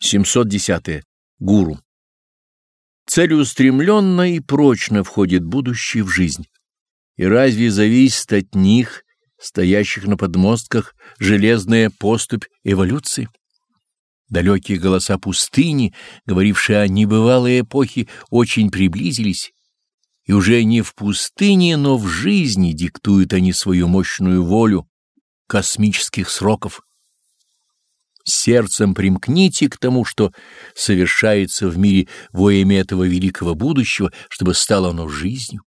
710. Гуру. Целеустремленно и прочно входит будущее в жизнь. И разве зависит от них, стоящих на подмостках, железная поступь эволюции? Далекие голоса пустыни, говорившие о небывалой эпохе, очень приблизились, и уже не в пустыне, но в жизни диктуют они свою мощную волю космических сроков сердцем примкните к тому, что совершается в мире во имя этого великого будущего, чтобы стало оно жизнью.